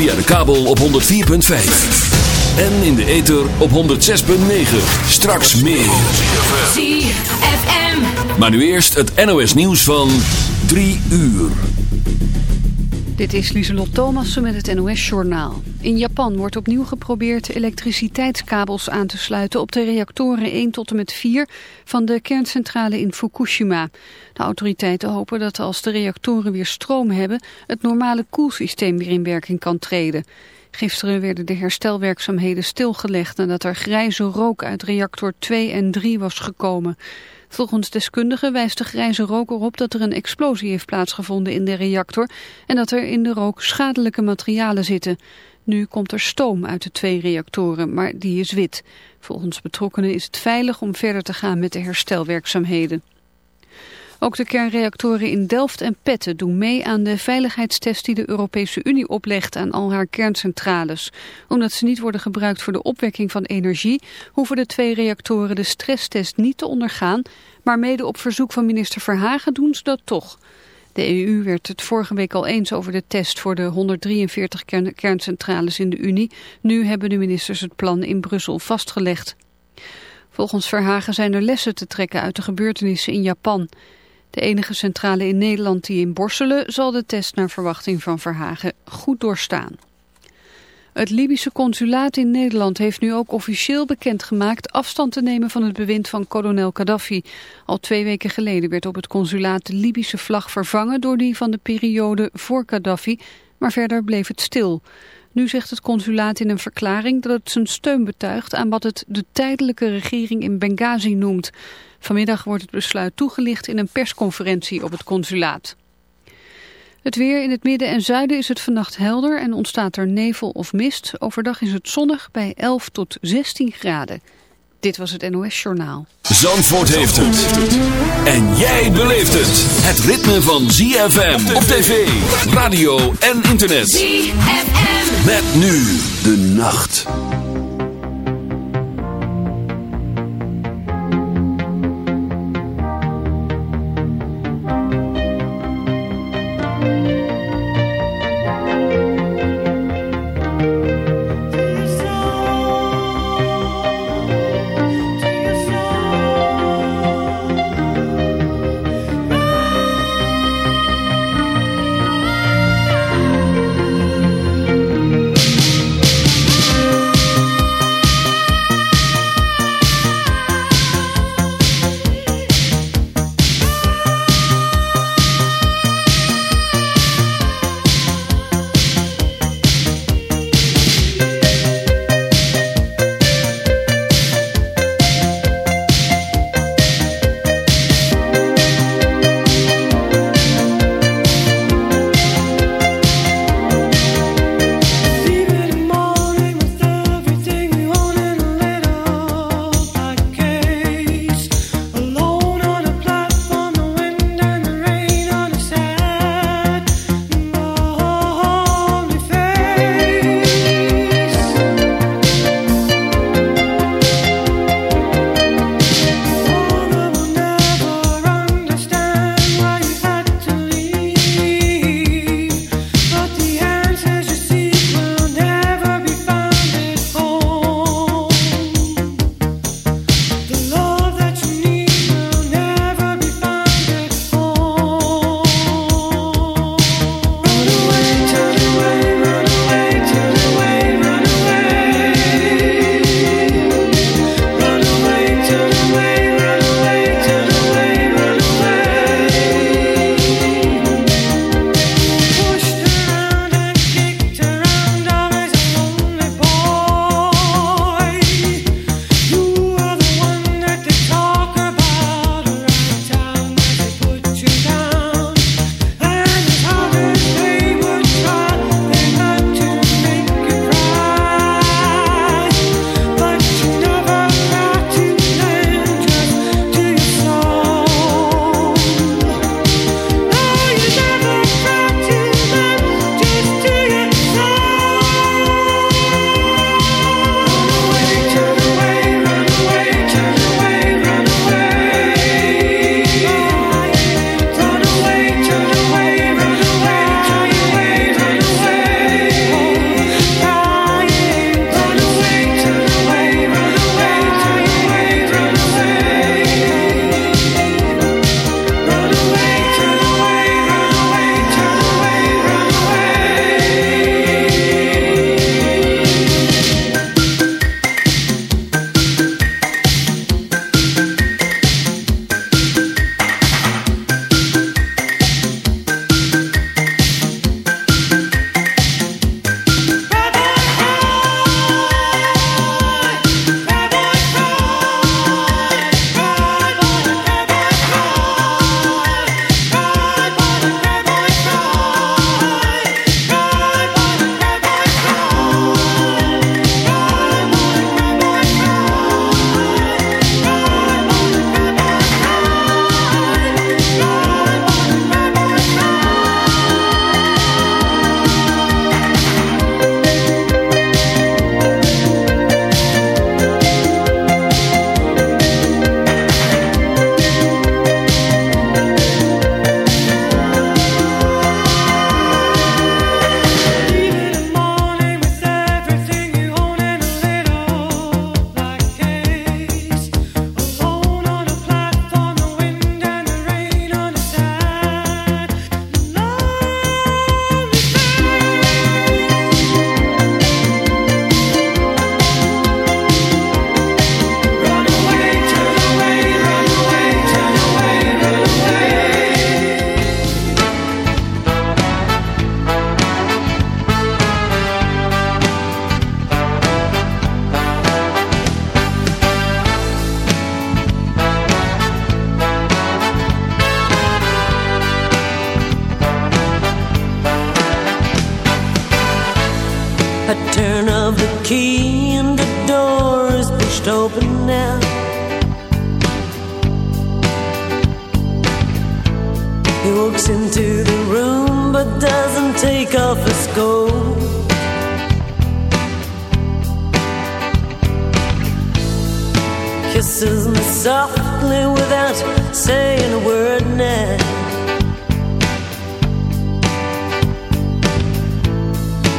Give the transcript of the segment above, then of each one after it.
Via de kabel op 104.5. En in de ether op 106.9. Straks meer. ZFM. Maar nu eerst het NOS nieuws van 3 uur. Dit is Lieselot Thomassen met het NOS-journaal. In Japan wordt opnieuw geprobeerd elektriciteitskabels aan te sluiten op de reactoren 1 tot en met 4 van de kerncentrale in Fukushima. De autoriteiten hopen dat als de reactoren weer stroom hebben, het normale koelsysteem weer in werking kan treden. Gisteren werden de herstelwerkzaamheden stilgelegd nadat er grijze rook uit reactor 2 en 3 was gekomen. Volgens deskundigen wijst de grijze rook erop dat er een explosie heeft plaatsgevonden in de reactor en dat er in de rook schadelijke materialen zitten. Nu komt er stoom uit de twee reactoren, maar die is wit. Volgens betrokkenen is het veilig om verder te gaan met de herstelwerkzaamheden. Ook de kernreactoren in Delft en Petten doen mee aan de veiligheidstest die de Europese Unie oplegt aan al haar kerncentrales. Omdat ze niet worden gebruikt voor de opwekking van energie, hoeven de twee reactoren de stresstest niet te ondergaan, maar mede op verzoek van minister Verhagen doen ze dat toch. De EU werd het vorige week al eens over de test voor de 143 kern kerncentrales in de Unie. Nu hebben de ministers het plan in Brussel vastgelegd. Volgens Verhagen zijn er lessen te trekken uit de gebeurtenissen in Japan. De enige centrale in Nederland die in Borselen zal de test naar verwachting van Verhagen goed doorstaan. Het Libische consulaat in Nederland heeft nu ook officieel bekendgemaakt afstand te nemen van het bewind van kolonel Gaddafi. Al twee weken geleden werd op het consulaat de Libische vlag vervangen door die van de periode voor Gaddafi, maar verder bleef het stil. Nu zegt het consulaat in een verklaring dat het zijn steun betuigt aan wat het de tijdelijke regering in Benghazi noemt. Vanmiddag wordt het besluit toegelicht in een persconferentie op het consulaat. Het weer in het midden en zuiden is het vannacht helder en ontstaat er nevel of mist. Overdag is het zonnig bij 11 tot 16 graden. Dit was het NOS Journaal. Zandvoort heeft het. En jij beleeft het. Het ritme van ZFM op tv, radio en internet. ZFM. Met nu de nacht.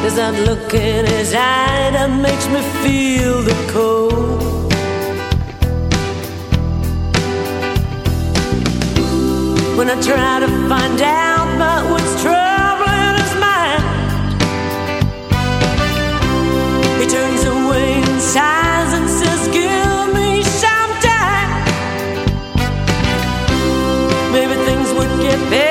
There's that look in his eye that makes me feel the cold. When I try to find out about what's troubling his mind, he turns away and sighs and says, "Give me some time. Maybe things would get better."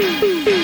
Why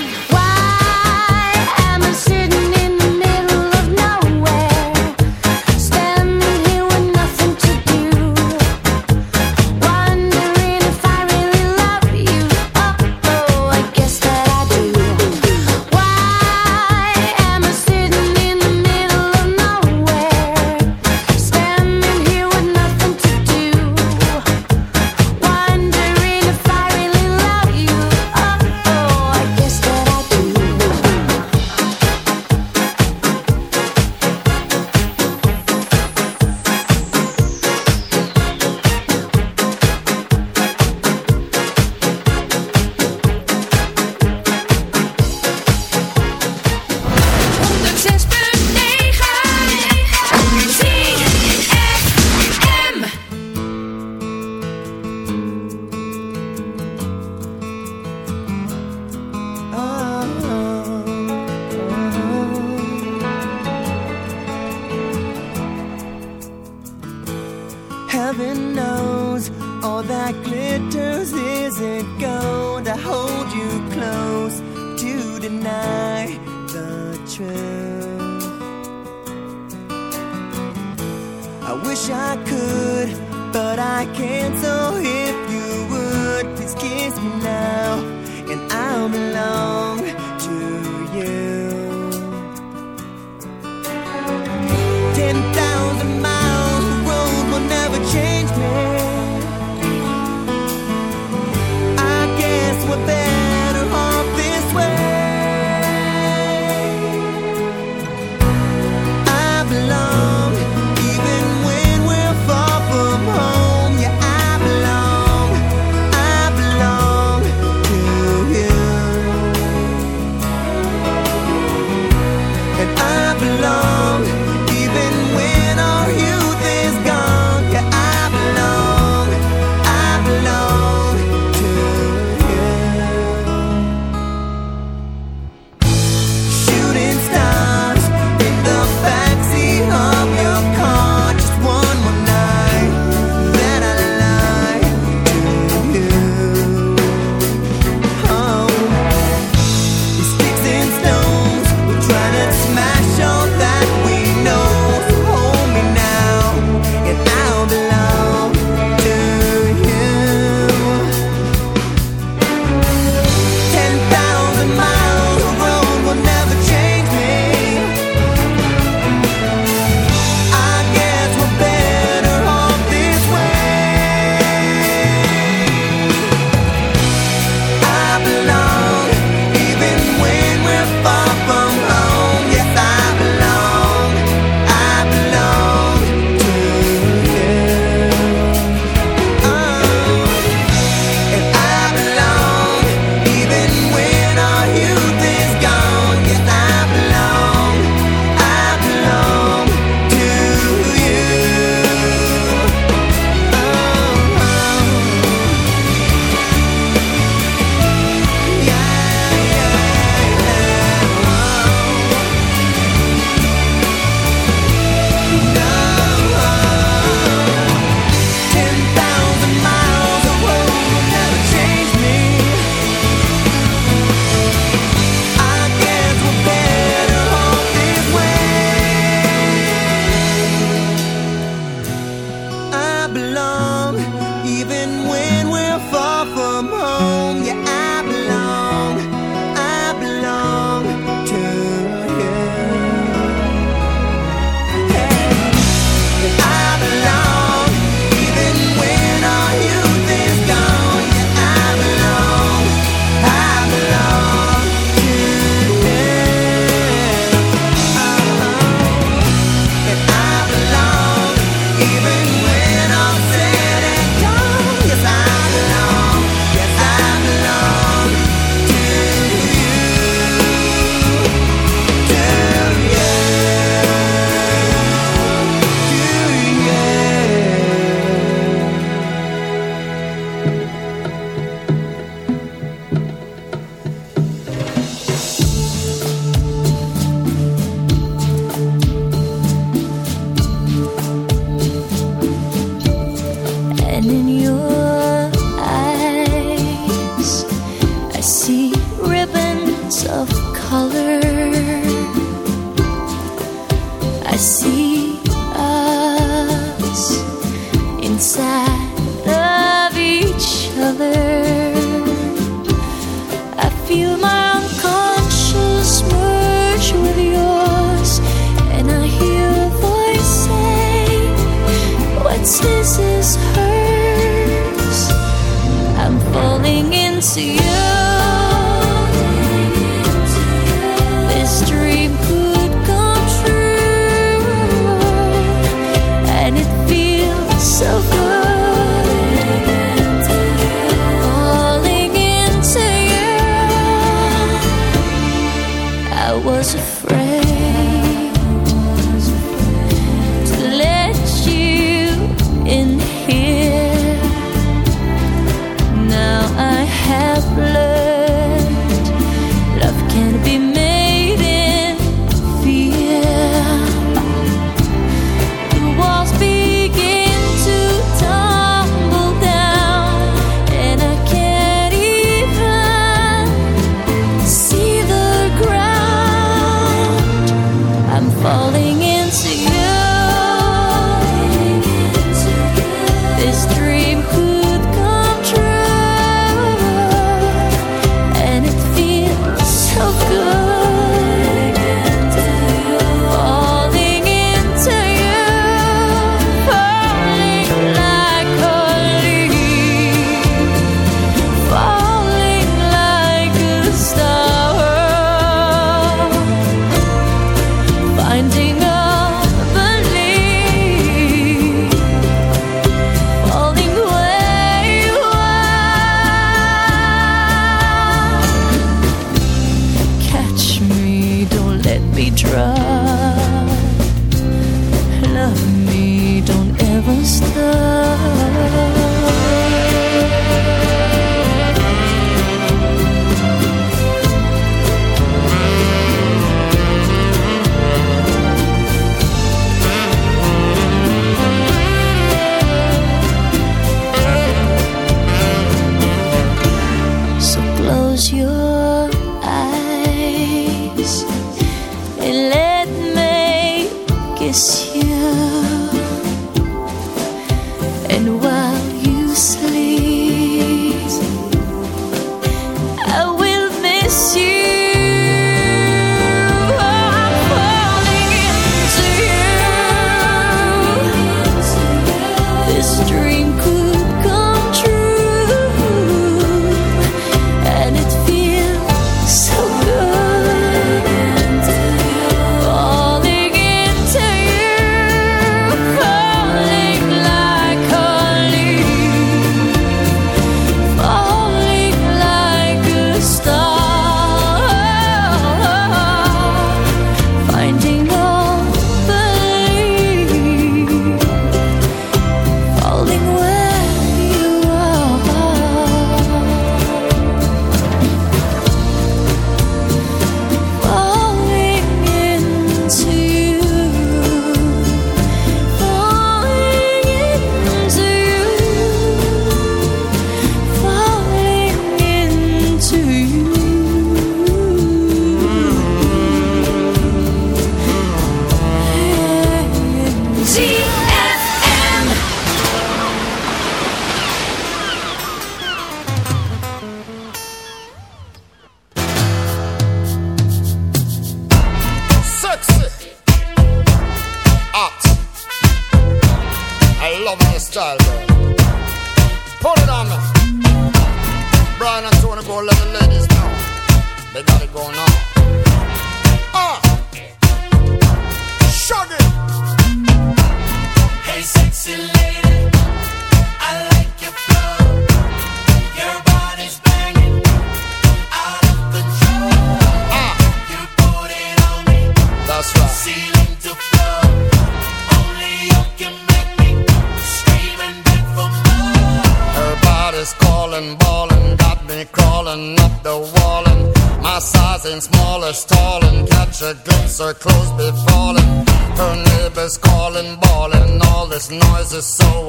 close your eyes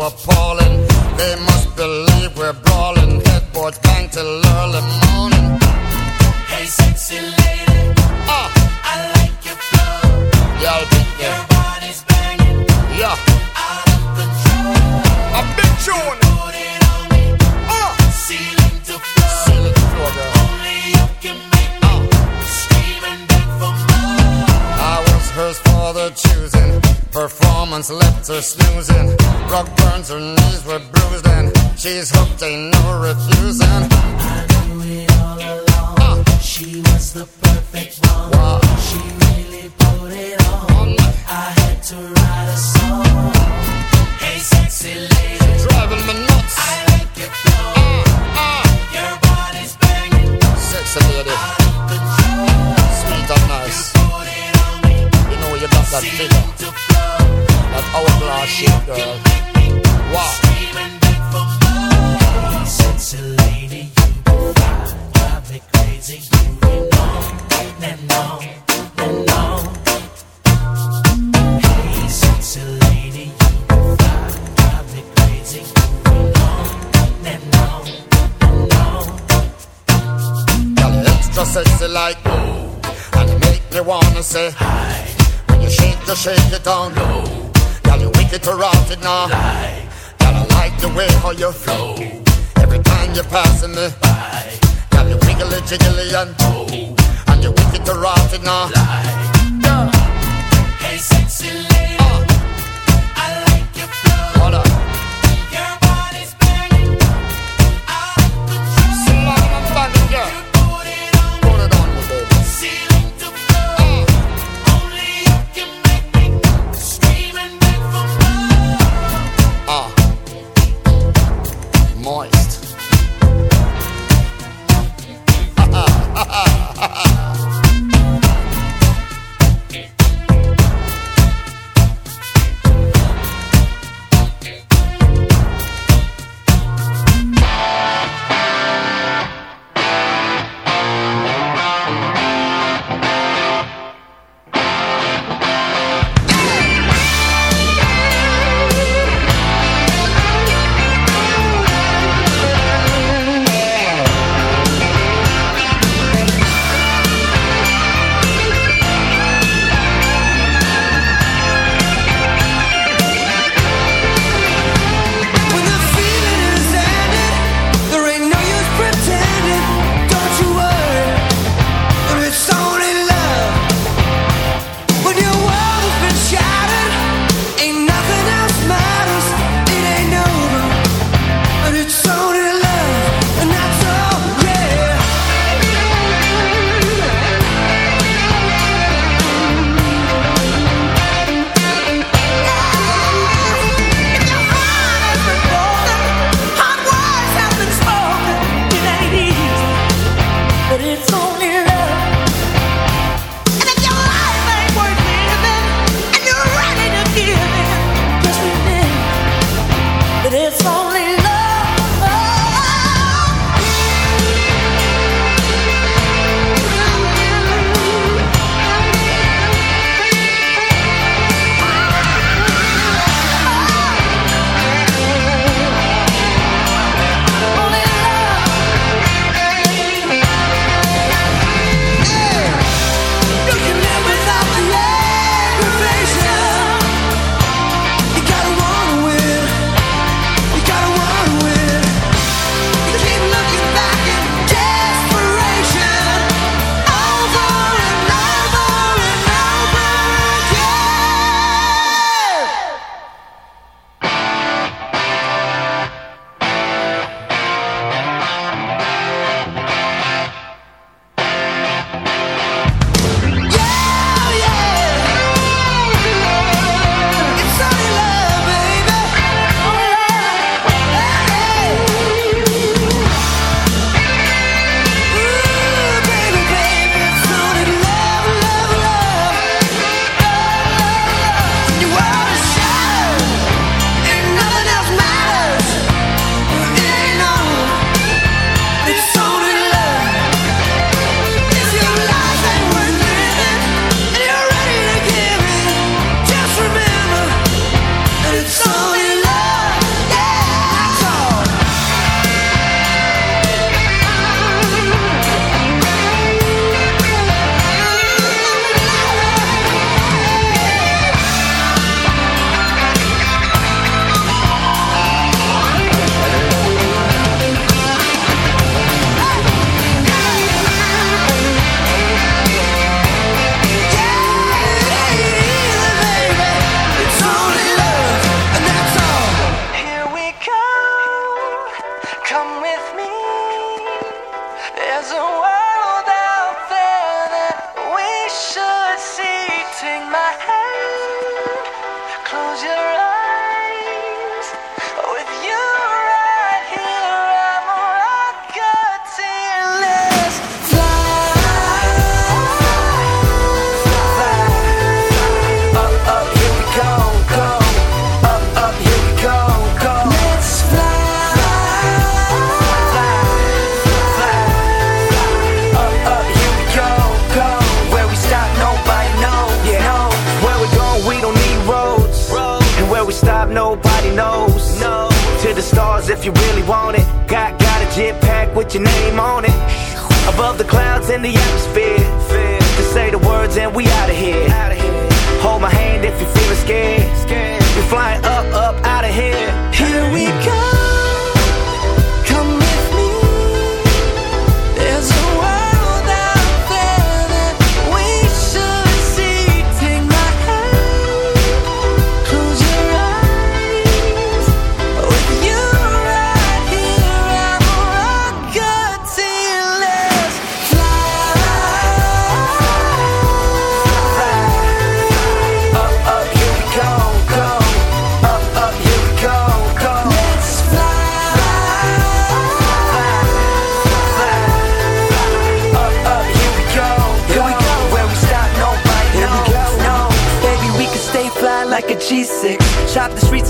appalling. Extra sexy like And you make me wanna say hi. When you shake, you shake it down. Low Girl, you wicked to rot it now Girl, I like the way how you flow. Every time you're passing me by. Girl, you wiggly jiggly and oh And you wicked to rot it now Girl,